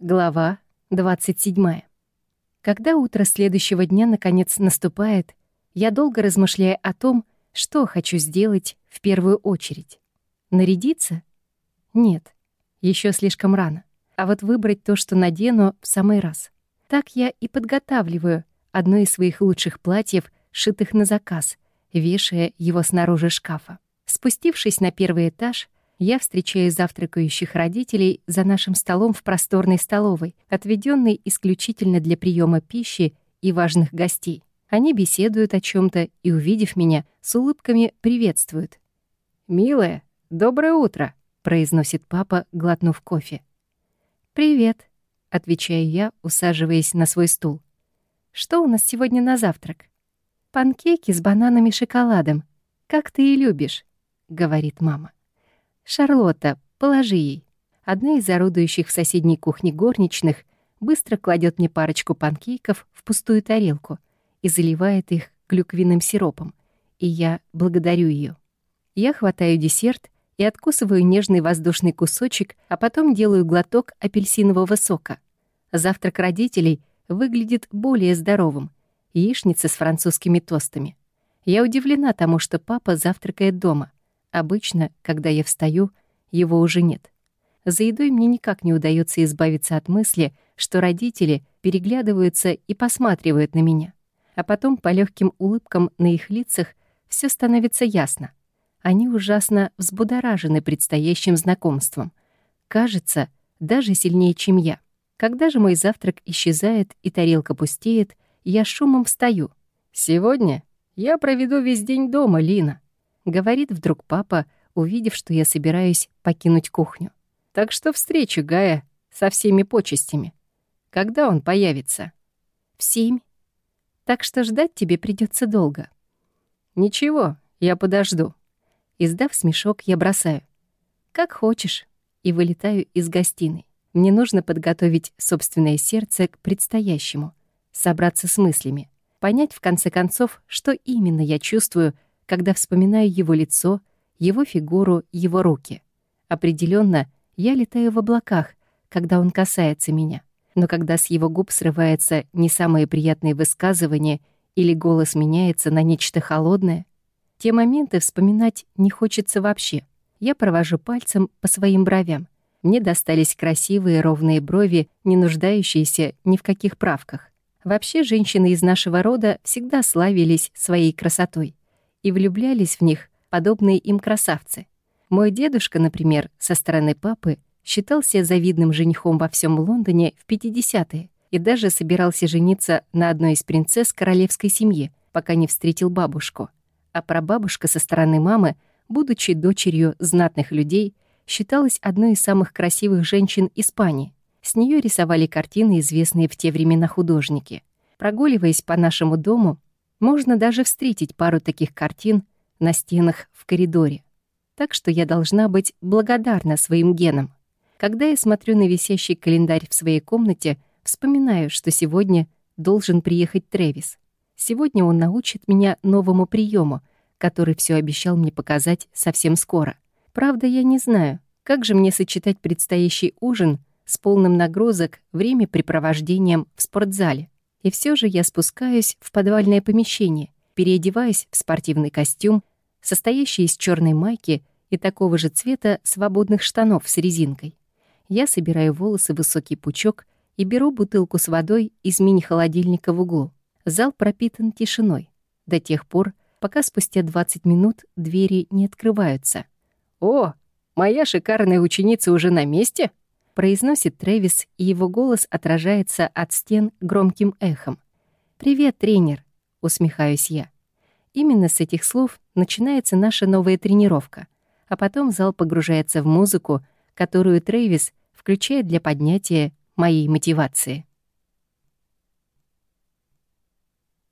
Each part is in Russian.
Глава 27. Когда утро следующего дня наконец наступает, я долго размышляю о том, что хочу сделать в первую очередь. Нарядиться? Нет, еще слишком рано. А вот выбрать то, что надену, в самый раз. Так я и подготавливаю одно из своих лучших платьев, шитых на заказ, вешая его снаружи шкафа. Спустившись на первый этаж, я встречаю завтракающих родителей за нашим столом в просторной столовой, отведенной исключительно для приема пищи и важных гостей. Они беседуют о чем то и, увидев меня, с улыбками приветствуют. «Милая, доброе утро», — произносит папа, глотнув кофе. «Привет», — отвечаю я, усаживаясь на свой стул. «Что у нас сегодня на завтрак?» «Панкейки с бананами и шоколадом. Как ты и любишь», — говорит мама. «Шарлотта, положи ей». Одна из орудующих в соседней кухне горничных быстро кладет мне парочку панкейков в пустую тарелку и заливает их клюквенным сиропом, и я благодарю ее. Я хватаю десерт и откусываю нежный воздушный кусочек, а потом делаю глоток апельсинового сока. Завтрак родителей выглядит более здоровым. Яичница с французскими тостами. Я удивлена тому, что папа завтракает дома. Обычно, когда я встаю, его уже нет. За едой мне никак не удается избавиться от мысли, что родители переглядываются и посматривают на меня. А потом по легким улыбкам на их лицах все становится ясно. Они ужасно взбудоражены предстоящим знакомством. Кажется, даже сильнее, чем я. Когда же мой завтрак исчезает и тарелка пустеет, я шумом встаю. «Сегодня я проведу весь день дома, Лина», говорит вдруг папа, увидев, что я собираюсь покинуть кухню. Так что встречу Гая со всеми почестями. Когда он появится? В семь. Так что ждать тебе придется долго. Ничего, я подожду. Издав смешок, я бросаю. Как хочешь. И вылетаю из гостиной. Мне нужно подготовить собственное сердце к предстоящему, собраться с мыслями, понять в конце концов, что именно я чувствую — когда вспоминаю его лицо, его фигуру, его руки. Определенно, я летаю в облаках, когда он касается меня. Но когда с его губ срывается не самое приятное высказывание или голос меняется на нечто холодное, те моменты вспоминать не хочется вообще. Я провожу пальцем по своим бровям. Мне достались красивые ровные брови, не нуждающиеся ни в каких правках. Вообще, женщины из нашего рода всегда славились своей красотой и влюблялись в них подобные им красавцы. Мой дедушка, например, со стороны папы, считался завидным женихом во всем Лондоне в 50-е и даже собирался жениться на одной из принцесс королевской семьи, пока не встретил бабушку. А прабабушка со стороны мамы, будучи дочерью знатных людей, считалась одной из самых красивых женщин Испании. С нее рисовали картины, известные в те времена художники. Прогуливаясь по нашему дому, можно даже встретить пару таких картин на стенах в коридоре. Так что я должна быть благодарна своим генам. Когда я смотрю на висящий календарь в своей комнате, вспоминаю, что сегодня должен приехать Трэвис. Сегодня он научит меня новому приему, который все обещал мне показать совсем скоро. Правда, я не знаю, как же мне сочетать предстоящий ужин с полным нагрузок времяпрепровождением в спортзале. И все же я спускаюсь в подвальное помещение, переодеваюсь в спортивный костюм, состоящий из черной майки и такого же цвета свободных штанов с резинкой. Я собираю волосы в высокий пучок и беру бутылку с водой из мини-холодильника в углу. Зал пропитан тишиной. До тех пор, пока спустя 20 минут двери не открываются. «О, моя шикарная ученица уже на месте?» Произносит Трэвис, и его голос отражается от стен громким эхом. «Привет, тренер!» — усмехаюсь я. Именно с этих слов начинается наша новая тренировка, а потом зал погружается в музыку, которую Трэвис включает для поднятия моей мотивации.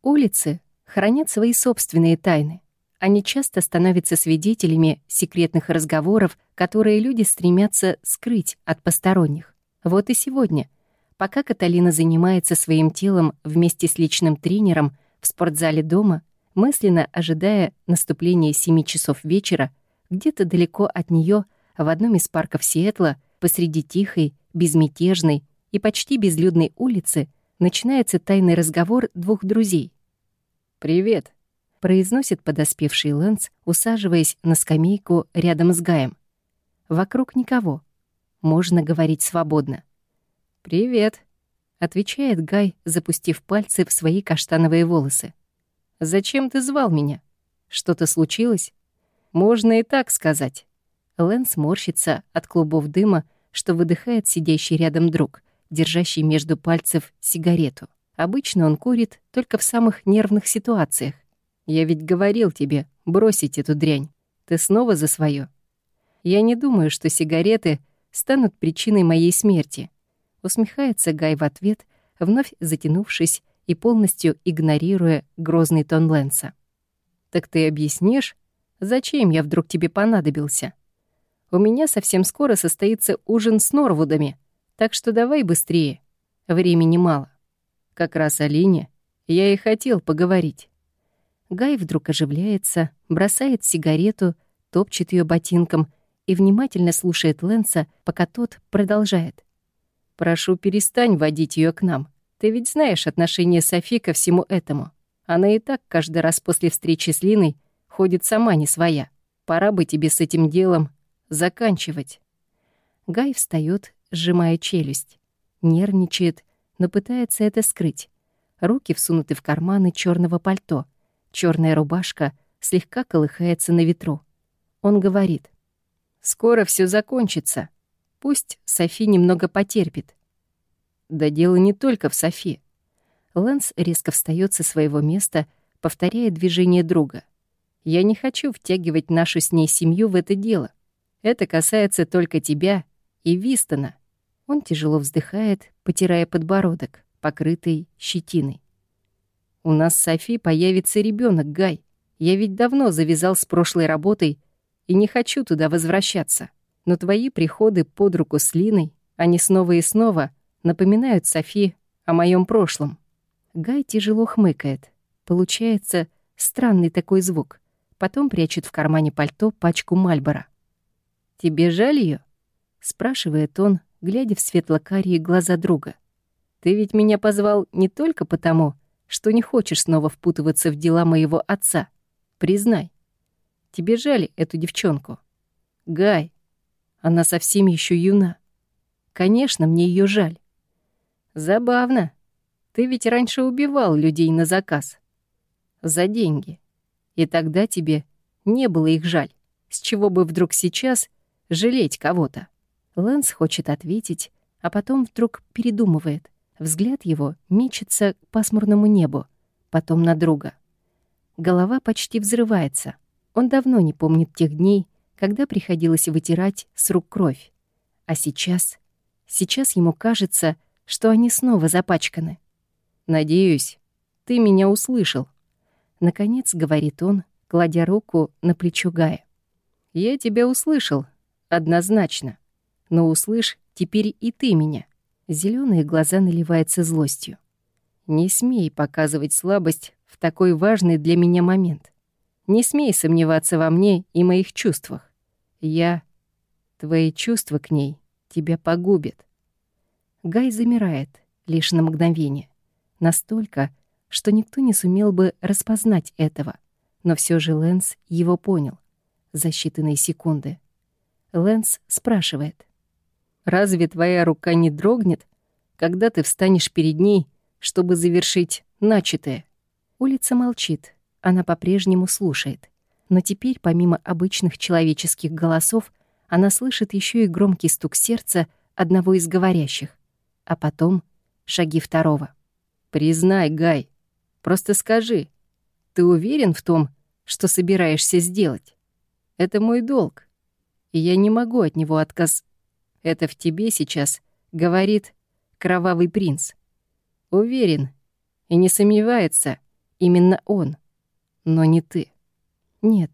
Улицы хранят свои собственные тайны. Они часто становятся свидетелями секретных разговоров, которые люди стремятся скрыть от посторонних. Вот и сегодня, пока Каталина занимается своим телом вместе с личным тренером в спортзале дома, мысленно ожидая наступления 7 часов вечера, где-то далеко от нее, в одном из парков Сиэтла, посреди тихой, безмятежной, и почти безлюдной улицы начинается тайный разговор двух друзей. «Привет», — произносит подоспевший Лэнс, усаживаясь на скамейку рядом с Гаем. Вокруг никого. Можно говорить свободно. «Привет», — отвечает Гай, запустив пальцы в свои каштановые волосы. «Зачем ты звал меня? Что-то случилось?» «Можно и так сказать». Лэнс морщится от клубов дыма, что выдыхает сидящий рядом друг, держащий между пальцев сигарету. Обычно он курит только в самых нервных ситуациях. Я ведь говорил тебе бросить эту дрянь. Ты снова за свое. Я не думаю, что сигареты станут причиной моей смерти. Усмехается Гай в ответ, вновь затянувшись и полностью игнорируя грозный тон Лэнса. «Так ты объяснишь, зачем я вдруг тебе понадобился?» У меня совсем скоро состоится ужин с Норвудами, так что давай быстрее. Времени мало. Как раз о Лине я и хотел поговорить. Гай вдруг оживляется, бросает сигарету, топчет ее ботинком и внимательно слушает Лэнса, пока тот продолжает. «Прошу, перестань водить ее к нам. Ты ведь знаешь отношение Софи ко всему этому. Она и так каждый раз после встречи с Линой ходит сама не своя. Пора бы тебе с этим делом заканчивать. Гай встает, сжимая челюсть. Нервничает, но пытается это скрыть. Руки всунуты в карманы черного пальто. Черная рубашка слегка колыхается на ветру. Он говорит. «Скоро все закончится. Пусть Софи немного потерпит». Да дело не только в Софи. Лэнс резко встает со своего места, повторяя движение друга. «Я не хочу втягивать нашу с ней семью в это дело. Это касается только тебя и Вистона». Он тяжело вздыхает, потирая подбородок, покрытый щетиной. «У нас с Софи появится ребенок, Гай. Я ведь давно завязал с прошлой работой и не хочу туда возвращаться. Но твои приходы под руку с Линой, они снова и снова напоминают Софи о моем прошлом». Гай тяжело хмыкает. Получается странный такой звук. Потом прячет в кармане пальто пачку Мальбора. «Тебе жаль ее? спрашивает он, глядя в светло-карие глаза друга. «Ты ведь меня позвал не только потому, что не хочешь снова впутываться в дела моего отца. Признай, тебе жаль эту девчонку. Гай, она совсем еще юна. Конечно, мне ее жаль. Забавно. Ты ведь раньше убивал людей на заказ. За деньги. И тогда тебе не было их жаль. С чего бы вдруг сейчас жалеть кого-то. Лэнс хочет ответить, а потом вдруг передумывает. Взгляд его мечется к пасмурному небу, потом на друга. Голова почти взрывается. Он давно не помнит тех дней, когда приходилось вытирать с рук кровь. А сейчас... Сейчас ему кажется, что они снова запачканы. «Надеюсь, ты меня услышал», — наконец говорит он, кладя руку на плечо Гая. «Я тебя услышал, Однозначно. Но услышь теперь и ты меня. Зеленые глаза наливаются злостью. Не смей показывать слабость в такой важный для меня момент. Не смей сомневаться во мне и моих чувствах. Я... Твои чувства к ней тебя погубят. Гай замирает лишь на мгновение. Настолько, что никто не сумел бы распознать этого. Но все же Лэнс его понял за считанные секунды. Лэнс спрашивает. «Разве твоя рука не дрогнет, когда ты встанешь перед ней, чтобы завершить начатое?» Улица молчит, она по-прежнему слушает. Но теперь, помимо обычных человеческих голосов, она слышит еще и громкий стук сердца одного из говорящих, а потом шаги второго. «Признай, Гай, просто скажи, ты уверен в том, что собираешься сделать? Это мой долг и я не могу от него отказ... Это в тебе сейчас, говорит кровавый принц. Уверен и не сомневается, именно он, но не ты. Нет,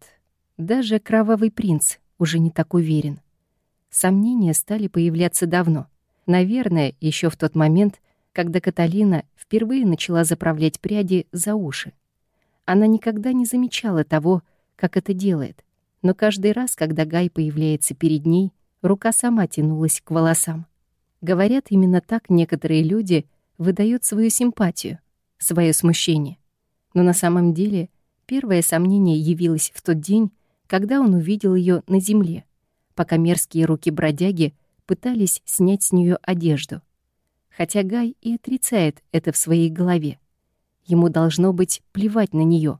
даже кровавый принц уже не так уверен. Сомнения стали появляться давно. Наверное, еще в тот момент, когда Каталина впервые начала заправлять пряди за уши. Она никогда не замечала того, как это делает, но каждый раз, когда Гай появляется перед ней, рука сама тянулась к волосам. Говорят, именно так некоторые люди выдают свою симпатию, свое смущение. Но на самом деле первое сомнение явилось в тот день, когда он увидел ее на земле, пока мерзкие руки бродяги пытались снять с нее одежду. Хотя Гай и отрицает это в своей голове. Ему должно быть плевать на нее.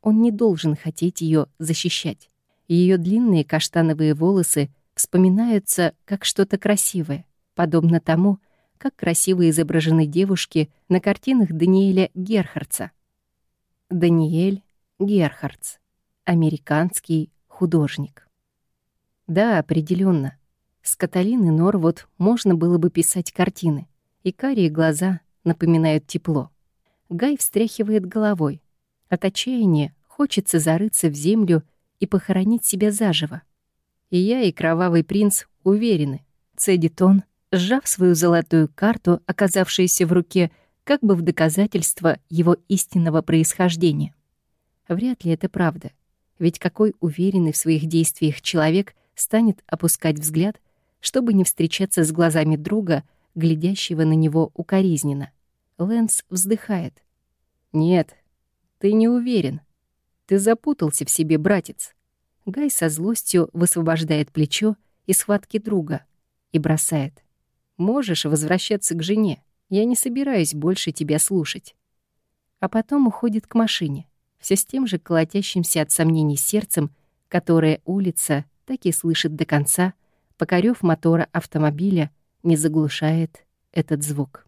Он не должен хотеть ее защищать. Ее длинные каштановые волосы вспоминаются как что-то красивое, подобно тому, как красиво изображены девушки на картинах Даниэля Герхардца. Даниэль Герхардс, американский художник. Да, определенно. С Каталины Норвуд можно было бы писать картины, и карие глаза напоминают тепло. Гай встряхивает головой. От отчаяния хочется зарыться в землю и похоронить себя заживо. И я, и кровавый принц уверены, цедит он, сжав свою золотую карту, оказавшуюся в руке, как бы в доказательство его истинного происхождения. Вряд ли это правда. Ведь какой уверенный в своих действиях человек станет опускать взгляд, чтобы не встречаться с глазами друга, глядящего на него укоризненно. Лэнс вздыхает. «Нет, ты не уверен. Ты запутался в себе, братец». Гай со злостью высвобождает плечо из схватки друга и бросает. Можешь возвращаться к жене. Я не собираюсь больше тебя слушать. А потом уходит к машине, все с тем же колотящимся от сомнений сердцем, которое улица так и слышит до конца, покорёв мотора автомобиля, не заглушает этот звук.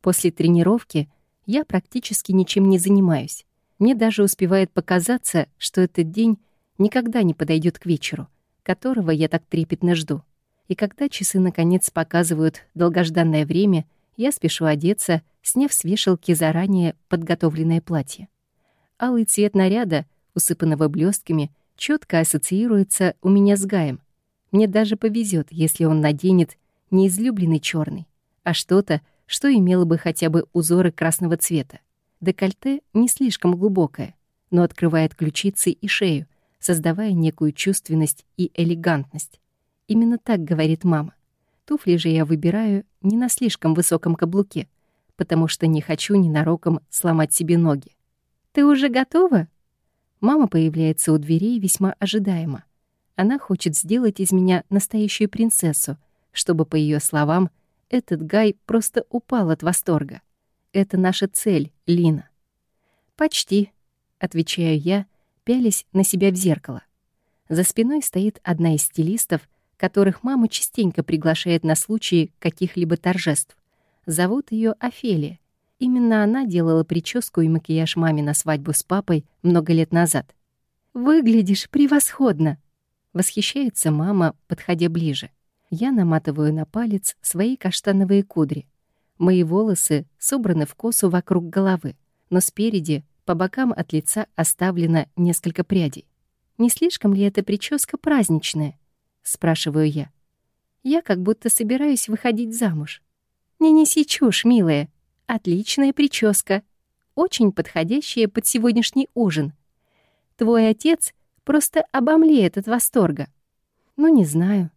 После тренировки я практически ничем не занимаюсь. Мне даже успевает показаться, что этот день никогда не подойдет к вечеру которого я так трепетно жду. И когда часы наконец показывают долгожданное время, я спешу одеться, сняв с вешалки заранее подготовленное платье. Алый цвет наряда, усыпанного блестками, четко ассоциируется у меня с Гаем. Мне даже повезет, если он наденет не излюбленный черный, а что-то, что имело бы хотя бы узоры красного цвета. Декольте не слишком глубокое, но открывает ключицы и шею, создавая некую чувственность и элегантность. Именно так говорит мама. Туфли же я выбираю не на слишком высоком каблуке, потому что не хочу ненароком сломать себе ноги. «Ты уже готова?» Мама появляется у дверей весьма ожидаемо. Она хочет сделать из меня настоящую принцессу, чтобы, по ее словам, этот Гай просто упал от восторга. Это наша цель, Лина. «Почти», — отвечаю я, пялись на себя в зеркало. За спиной стоит одна из стилистов, которых мама частенько приглашает на случаи каких-либо торжеств. Зовут ее Офелия. Именно она делала прическу и макияж маме на свадьбу с папой много лет назад. «Выглядишь превосходно!» Восхищается мама, подходя ближе. Я наматываю на палец свои каштановые кудри. Мои волосы собраны в косу вокруг головы, но спереди по бокам от лица оставлено несколько прядей. «Не слишком ли эта прическа праздничная?» — спрашиваю я. «Я как будто собираюсь выходить замуж». «Не неси чушь, милая. Отличная прическа. Очень подходящая под сегодняшний ужин. Твой отец просто обомлеет от восторга». «Ну, не знаю.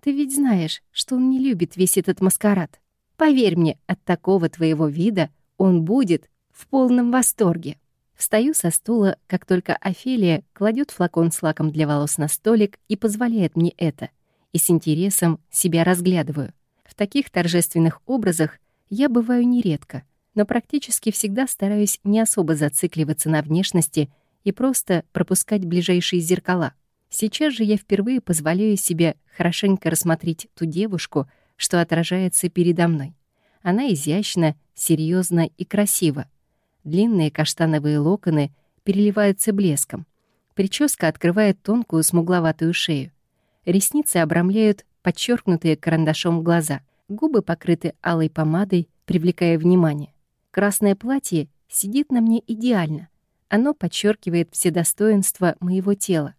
Ты ведь знаешь, что он не любит весь этот маскарад. Поверь мне, от такого твоего вида он будет в полном восторге». Встаю со стула, как только Офелия кладет флакон с лаком для волос на столик и позволяет мне это, и с интересом себя разглядываю. В таких торжественных образах я бываю нередко, но практически всегда стараюсь не особо зацикливаться на внешности и просто пропускать ближайшие зеркала. Сейчас же я впервые позволяю себе хорошенько рассмотреть ту девушку, что отражается передо мной. Она изящна, серьезна и красива, Длинные каштановые локоны переливаются блеском. Прическа открывает тонкую смугловатую шею. Ресницы обрамляют подчеркнутые карандашом глаза. Губы покрыты алой помадой, привлекая внимание. Красное платье сидит на мне идеально. Оно подчеркивает все достоинства моего тела.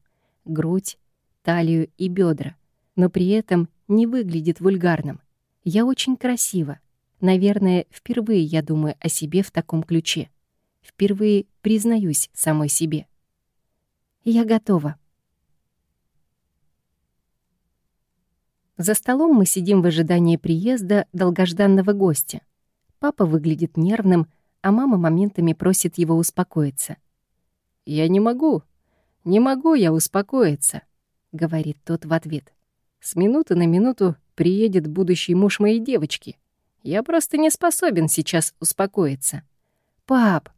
Грудь, талию и бедра, но при этом не выглядит вульгарным. Я очень красива. Наверное, впервые я думаю о себе в таком ключе. Впервые признаюсь самой себе. Я готова. За столом мы сидим в ожидании приезда долгожданного гостя. Папа выглядит нервным, а мама моментами просит его успокоиться. «Я не могу. Не могу я успокоиться», — говорит тот в ответ. «С минуты на минуту приедет будущий муж моей девочки. Я просто не способен сейчас успокоиться». «Пап!»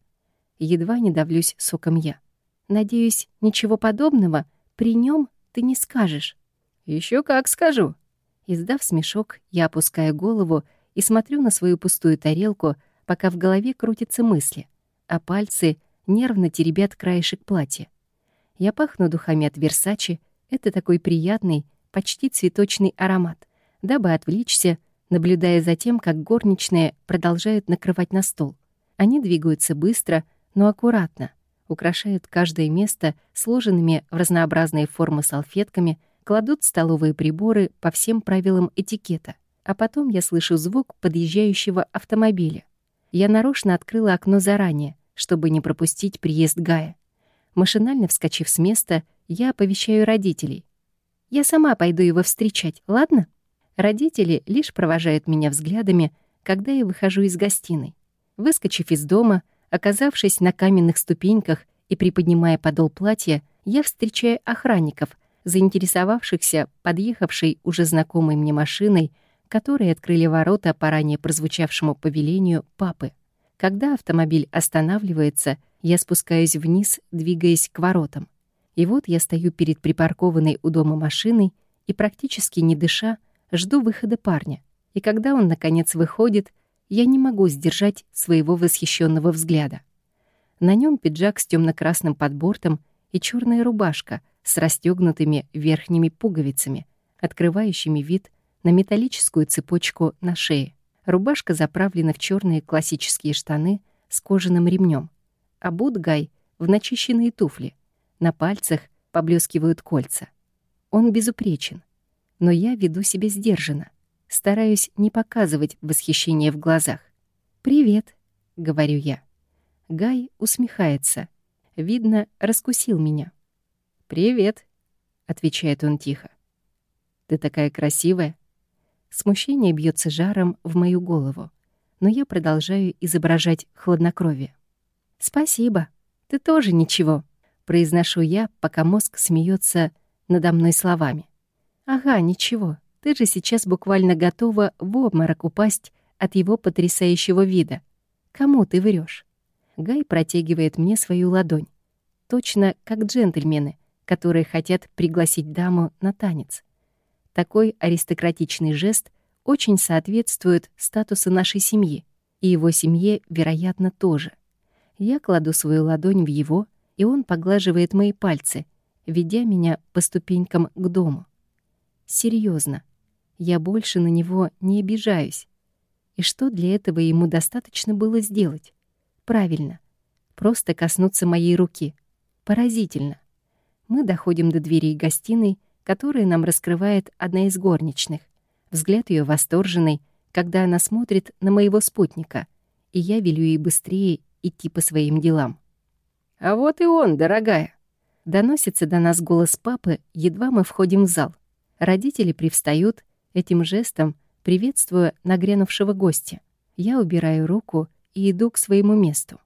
Едва не давлюсь соком я. «Надеюсь, ничего подобного при нем ты не скажешь». Еще как скажу». Издав смешок, я опускаю голову и смотрю на свою пустую тарелку, пока в голове крутятся мысли, а пальцы нервно теребят краешек платья. Я пахну духами от Версачи, это такой приятный, почти цветочный аромат, дабы отвлечься, наблюдая за тем, как горничные продолжают накрывать на стол. Они двигаются быстро, но аккуратно, украшают каждое место сложенными в разнообразные формы салфетками, кладут столовые приборы по всем правилам этикета. А потом я слышу звук подъезжающего автомобиля. Я нарочно открыла окно заранее, чтобы не пропустить приезд Гая. Машинально вскочив с места, я оповещаю родителей. «Я сама пойду его встречать, ладно?» Родители лишь провожают меня взглядами, когда я выхожу из гостиной. Выскочив из дома, оказавшись на каменных ступеньках и приподнимая подол платья, я встречаю охранников, заинтересовавшихся подъехавшей уже знакомой мне машиной, которые открыли ворота по ранее прозвучавшему повелению папы. Когда автомобиль останавливается, я спускаюсь вниз, двигаясь к воротам. И вот я стою перед припаркованной у дома машиной и, практически не дыша, жду выхода парня. И когда он, наконец, выходит, я не могу сдержать своего восхищенного взгляда. На нем пиджак с темно красным подбортом и черная рубашка с расстегнутыми верхними пуговицами, открывающими вид на металлическую цепочку на шее. Рубашка заправлена в черные классические штаны с кожаным ремнем, а Будгай в начищенные туфли. На пальцах поблескивают кольца. Он безупречен, но я веду себя сдержанно, стараюсь не показывать восхищение в глазах. «Привет», — говорю я. Гай усмехается. Видно, раскусил меня. «Привет», — отвечает он тихо. «Ты такая красивая». Смущение бьется жаром в мою голову, но я продолжаю изображать хладнокровие. «Спасибо. Ты тоже ничего», — произношу я, пока мозг смеется надо мной словами. «Ага, ничего. Ты же сейчас буквально готова в обморок упасть от его потрясающего вида. Кому ты врешь? Гай протягивает мне свою ладонь. Точно как джентльмены, которые хотят пригласить даму на танец. Такой аристократичный жест очень соответствует статусу нашей семьи, и его семье, вероятно, тоже. Я кладу свою ладонь в его, и он поглаживает мои пальцы, ведя меня по ступенькам к дому. Серьезно, я больше на него не обижаюсь. И что для этого ему достаточно было сделать? Правильно. Просто коснуться моей руки. Поразительно. Мы доходим до дверей гостиной, которые нам раскрывает одна из горничных. Взгляд ее восторженный, когда она смотрит на моего спутника, и я велю ей быстрее идти по своим делам. «А вот и он, дорогая!» Доносится до нас голос папы, едва мы входим в зал. Родители привстают, этим жестом приветствуя нагрянувшего гостя. Я убираю руку и иду к своему месту.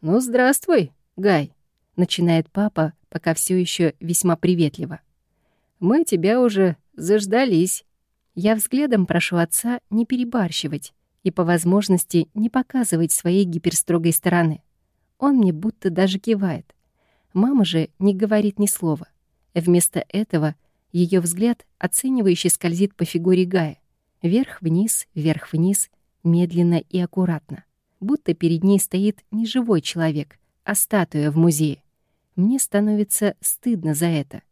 «Ну, здравствуй, Гай!» — начинает папа, пока все еще весьма приветливо. Мы тебя уже заждались». Я взглядом прошу отца не перебарщивать и по возможности не показывать своей гиперстрогой стороны. Он мне будто даже кивает. Мама же не говорит ни слова. Вместо этого ее взгляд оценивающе скользит по фигуре Гая. Вверх-вниз, вверх-вниз, медленно и аккуратно. Будто перед ней стоит не живой человек, а статуя в музее. Мне становится стыдно за это.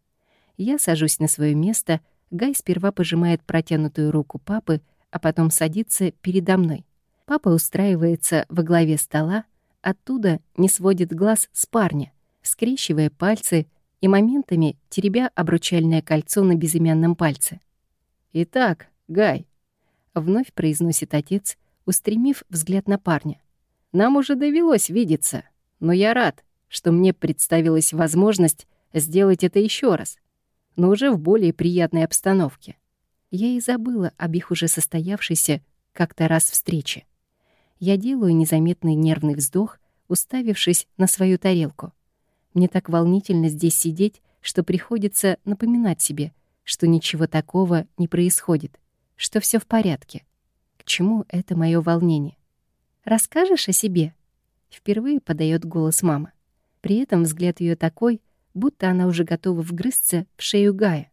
Я сажусь на свое место, Гай сперва пожимает протянутую руку папы, а потом садится передо мной. Папа устраивается во главе стола, оттуда не сводит глаз с парня, скрещивая пальцы и моментами теребя обручальное кольцо на безымянном пальце. «Итак, Гай», — вновь произносит отец, устремив взгляд на парня. «Нам уже довелось видеться, но я рад, что мне представилась возможность сделать это еще раз но уже в более приятной обстановке. Я и забыла об их уже состоявшейся как-то раз встрече. Я делаю незаметный нервный вздох, уставившись на свою тарелку. Мне так волнительно здесь сидеть, что приходится напоминать себе, что ничего такого не происходит, что все в порядке. К чему это мое волнение? «Расскажешь о себе?» Впервые подает голос мама. При этом взгляд ее такой, будто она уже готова вгрызться в шею Гая.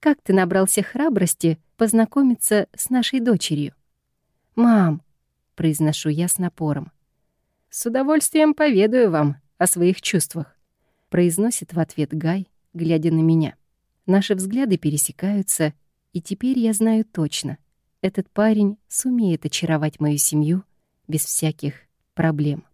«Как ты набрался храбрости познакомиться с нашей дочерью?» «Мам!» — произношу я с напором. «С удовольствием поведаю вам о своих чувствах», — произносит в ответ Гай, глядя на меня. Наши взгляды пересекаются, и теперь я знаю точно, этот парень сумеет очаровать мою семью без всяких проблем.